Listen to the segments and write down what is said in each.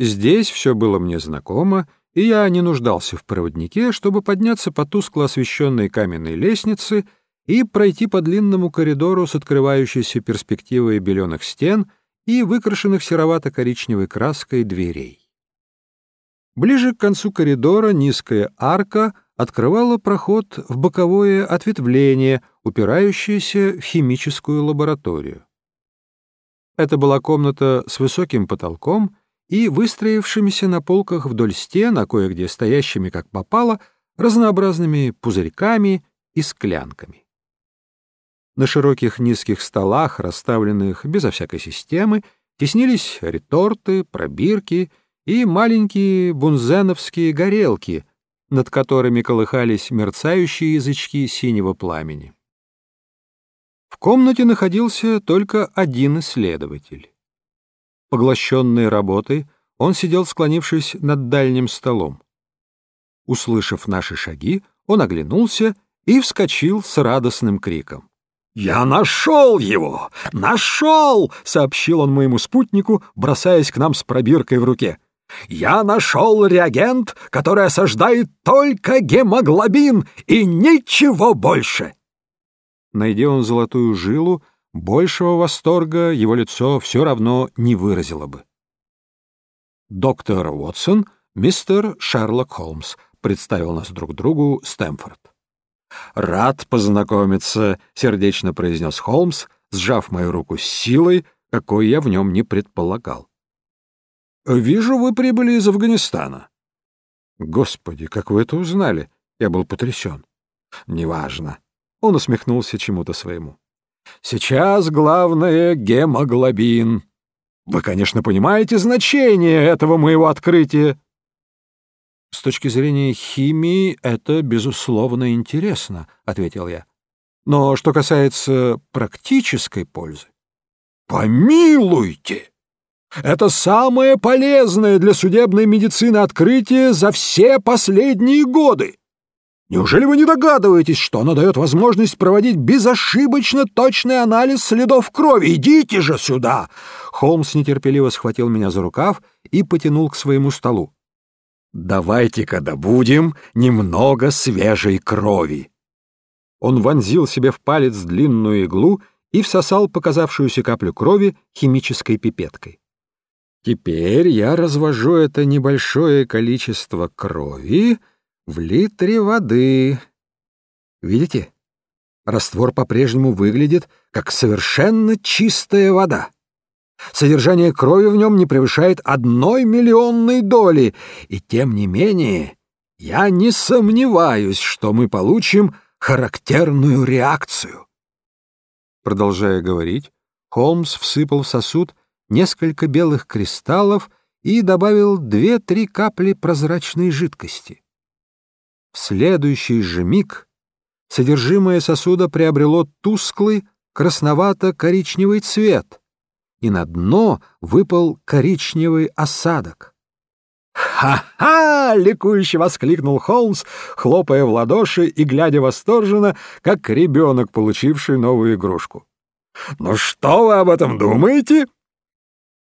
Здесь все было мне знакомо, и я не нуждался в проводнике, чтобы подняться по тускло освещенной каменной лестнице и пройти по длинному коридору с открывающейся перспективой беленых стен и выкрашенных серовато-коричневой краской дверей. Ближе к концу коридора низкая арка открывала проход в боковое ответвление, упирающееся в химическую лабораторию. Это была комната с высоким потолком и выстроившимися на полках вдоль стен, а кое-где стоящими как попало, разнообразными пузырьками и склянками. На широких низких столах, расставленных безо всякой системы, теснились реторты, пробирки и маленькие бунзеновские горелки, над которыми колыхались мерцающие язычки синего пламени. В комнате находился только один исследователь. Поглощенный работой, он сидел, склонившись над дальним столом. Услышав наши шаги, он оглянулся и вскочил с радостным криком. «Я нашел его! Нашел!» — сообщил он моему спутнику, бросаясь к нам с пробиркой в руке. «Я нашел реагент, который осаждает только гемоглобин и ничего больше!» Найдя он золотую жилу, большего восторга его лицо все равно не выразило бы. «Доктор Уотсон, мистер Шерлок Холмс», — представил нас друг другу Стэмфорд. «Рад познакомиться», — сердечно произнес Холмс, сжав мою руку с силой, какой я в нем не предполагал. «Вижу, вы прибыли из Афганистана». «Господи, как вы это узнали?» Я был потрясен. «Неважно». Он усмехнулся чему-то своему. Сейчас главное — гемоглобин. Вы, конечно, понимаете значение этого моего открытия. С точки зрения химии это, безусловно, интересно, — ответил я. Но что касается практической пользы... Помилуйте! Это самое полезное для судебной медицины открытие за все последние годы. Неужели вы не догадываетесь, что оно дает возможность проводить безошибочно точный анализ следов крови? Идите же сюда!» Холмс нетерпеливо схватил меня за рукав и потянул к своему столу. «Давайте-ка добудем немного свежей крови». Он вонзил себе в палец длинную иглу и всосал показавшуюся каплю крови химической пипеткой. Теперь я развожу это небольшое количество крови в литре воды. Видите? Раствор по-прежнему выглядит как совершенно чистая вода. Содержание крови в нем не превышает одной миллионной доли, и тем не менее я не сомневаюсь, что мы получим характерную реакцию. Продолжая говорить, Холмс всыпал в сосуд несколько белых кристаллов и добавил две-три капли прозрачной жидкости. В следующий же миг содержимое сосуда приобрело тусклый красновато-коричневый цвет, и на дно выпал коричневый осадок. «Ха-ха!» — ликующе воскликнул Холмс, хлопая в ладоши и глядя восторженно, как ребенок, получивший новую игрушку. «Ну что вы об этом думаете?»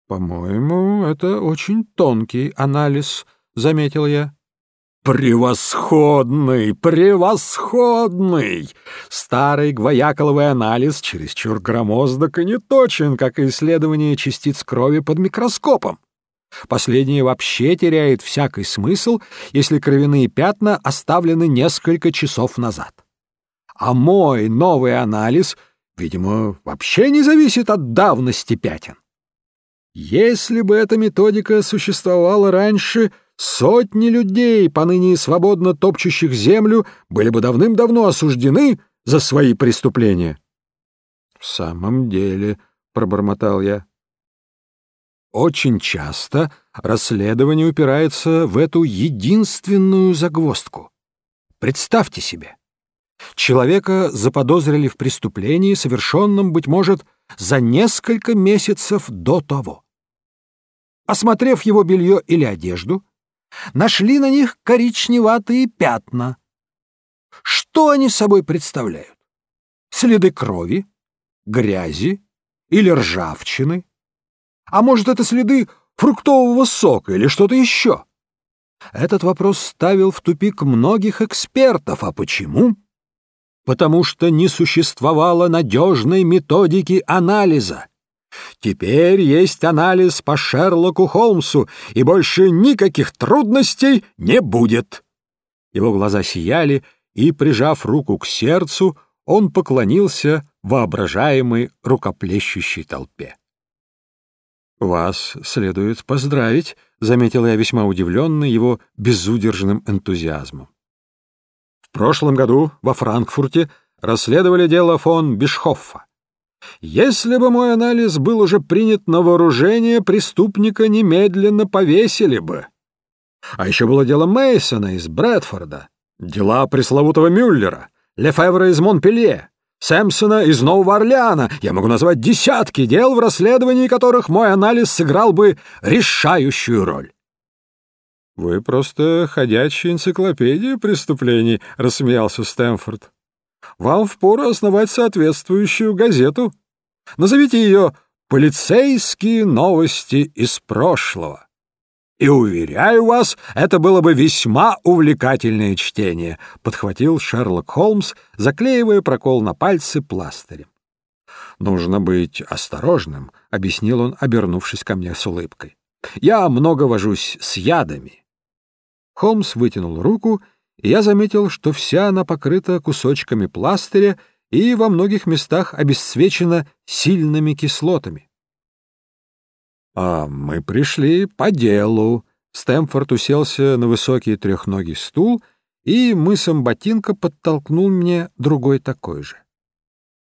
«По-моему, это очень тонкий анализ», — заметил я. Превосходный, превосходный! Старый гвояколовый анализ чересчур громоздок и не точен, как и исследование частиц крови под микроскопом. Последнее вообще теряет всякий смысл, если кровяные пятна оставлены несколько часов назад. А мой новый анализ, видимо, вообще не зависит от давности пятен. Если бы эта методика существовала раньше — Сотни людей, поныне свободно топчущих землю, были бы давным-давно осуждены за свои преступления. — В самом деле, — пробормотал я. Очень часто расследование упирается в эту единственную загвоздку. Представьте себе, человека заподозрили в преступлении, совершенном, быть может, за несколько месяцев до того. Осмотрев его белье или одежду, нашли на них коричневатые пятна. Что они собой представляют? Следы крови, грязи или ржавчины? А может, это следы фруктового сока или что-то еще? Этот вопрос ставил в тупик многих экспертов. А почему? Потому что не существовало надежной методики анализа. Теперь есть анализ по Шерлоку Холмсу, и больше никаких трудностей не будет. Его глаза сияли, и, прижав руку к сердцу, он поклонился воображаемой рукоплещущей толпе. «Вас следует поздравить», — заметил я весьма удивленный его безудержным энтузиазмом. В прошлом году во Франкфурте расследовали дело фон Бишхоффа. Если бы мой анализ был уже принят на вооружение, преступника немедленно повесили бы. А еще было дело Мейсона из Брэдфорда, дела пресловутого Мюллера, Лефевра из Монпелье, Сэмпсона из Нового Орлеана. Я могу назвать десятки дел, в расследовании которых мой анализ сыграл бы решающую роль. «Вы просто ходячая энциклопедия преступлений», — рассмеялся Стэнфорд. «Вам впору основать соответствующую газету. Назовите ее «Полицейские новости из прошлого». И, уверяю вас, это было бы весьма увлекательное чтение, — подхватил Шерлок Холмс, заклеивая прокол на пальцы пластырем. «Нужно быть осторожным», — объяснил он, обернувшись ко мне с улыбкой. «Я много вожусь с ядами». Холмс вытянул руку, и я заметил, что вся она покрыта кусочками пластыря и во многих местах обесцвечена сильными кислотами. «А мы пришли по делу». Стэмфорд уселся на высокий трехногий стул и мысом ботинка подтолкнул мне другой такой же.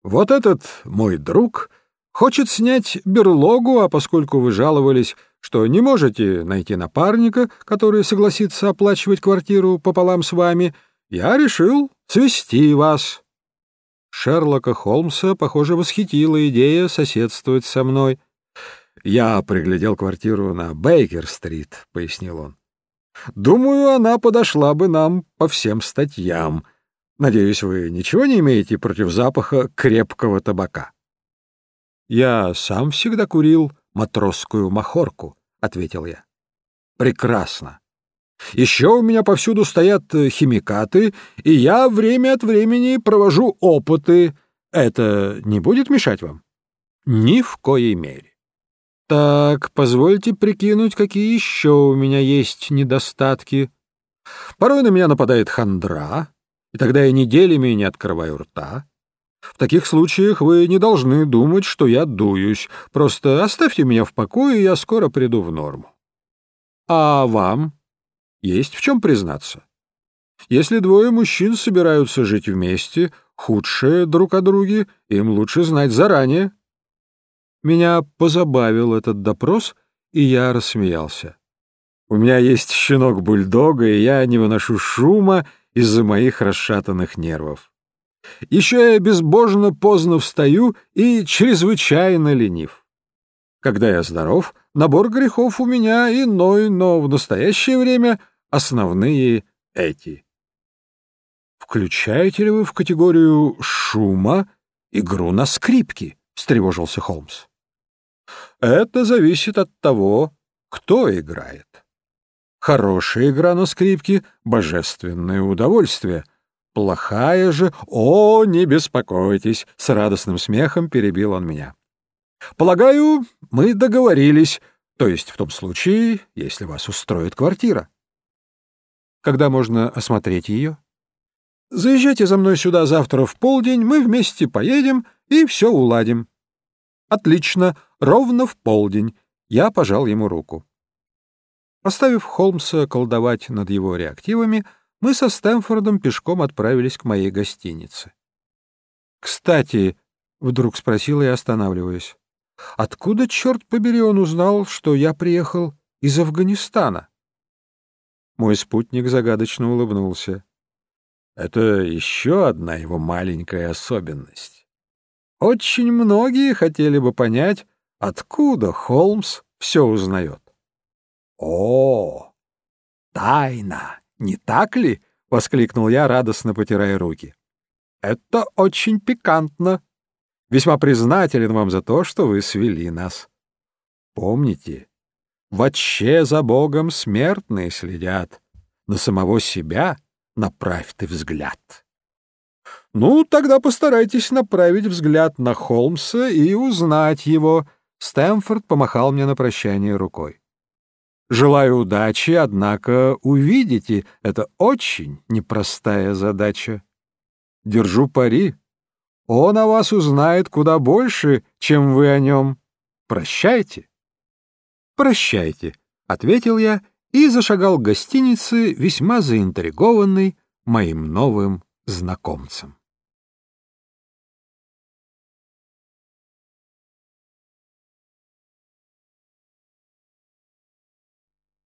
«Вот этот мой друг хочет снять берлогу, а поскольку вы жаловались, что не можете найти напарника, который согласится оплачивать квартиру пополам с вами, я решил свести вас». Шерлока Холмса, похоже, восхитила идея соседствовать со мной — «Я приглядел квартиру на Бейкер-стрит», — пояснил он. «Думаю, она подошла бы нам по всем статьям. Надеюсь, вы ничего не имеете против запаха крепкого табака?» «Я сам всегда курил матросскую махорку», — ответил я. «Прекрасно. Еще у меня повсюду стоят химикаты, и я время от времени провожу опыты. Это не будет мешать вам?» «Ни в коей мере». Так, позвольте прикинуть, какие еще у меня есть недостатки. Порой на меня нападает хандра, и тогда я неделями не открываю рта. В таких случаях вы не должны думать, что я дуюсь. Просто оставьте меня в покое, и я скоро приду в норму. А вам есть в чем признаться. Если двое мужчин собираются жить вместе, худшее друг о друге, им лучше знать заранее. Меня позабавил этот допрос, и я рассмеялся. У меня есть щенок бульдога, и я не выношу шума из-за моих расшатанных нервов. Еще я безбожно поздно встаю и чрезвычайно ленив. Когда я здоров, набор грехов у меня иной, но в настоящее время основные эти. Включаете ли вы в категорию шума игру на скрипке? — встревожился Холмс. Это зависит от того, кто играет. Хорошая игра на скрипке — божественное удовольствие. Плохая же... О, не беспокойтесь! — с радостным смехом перебил он меня. Полагаю, мы договорились, то есть в том случае, если вас устроит квартира. Когда можно осмотреть ее? Заезжайте за мной сюда завтра в полдень, мы вместе поедем и все уладим. Отлично, ровно в полдень. Я пожал ему руку. Оставив Холмса колдовать над его реактивами, мы со Стэнфордом пешком отправились к моей гостинице. «Кстати», — вдруг спросил я, останавливаясь, — «откуда, черт побери, он узнал, что я приехал из Афганистана?» Мой спутник загадочно улыбнулся. «Это еще одна его маленькая особенность. Очень многие хотели бы понять, откуда Холмс все узнает. «О, тайна, не так ли?» — воскликнул я, радостно потирая руки. «Это очень пикантно. Весьма признателен вам за то, что вы свели нас. Помните, Вообще за Богом смертные следят. На самого себя направь ты взгляд. Ну, тогда постарайтесь направить взгляд на Холмса и узнать его. Стэмфорд помахал мне на прощание рукой. Желаю удачи, однако увидите, это очень непростая задача. Держу пари. Он о вас узнает куда больше, чем вы о нем. Прощайте. Прощайте, — ответил я и зашагал к гостинице, весьма заинтригованный моим новым знакомцем.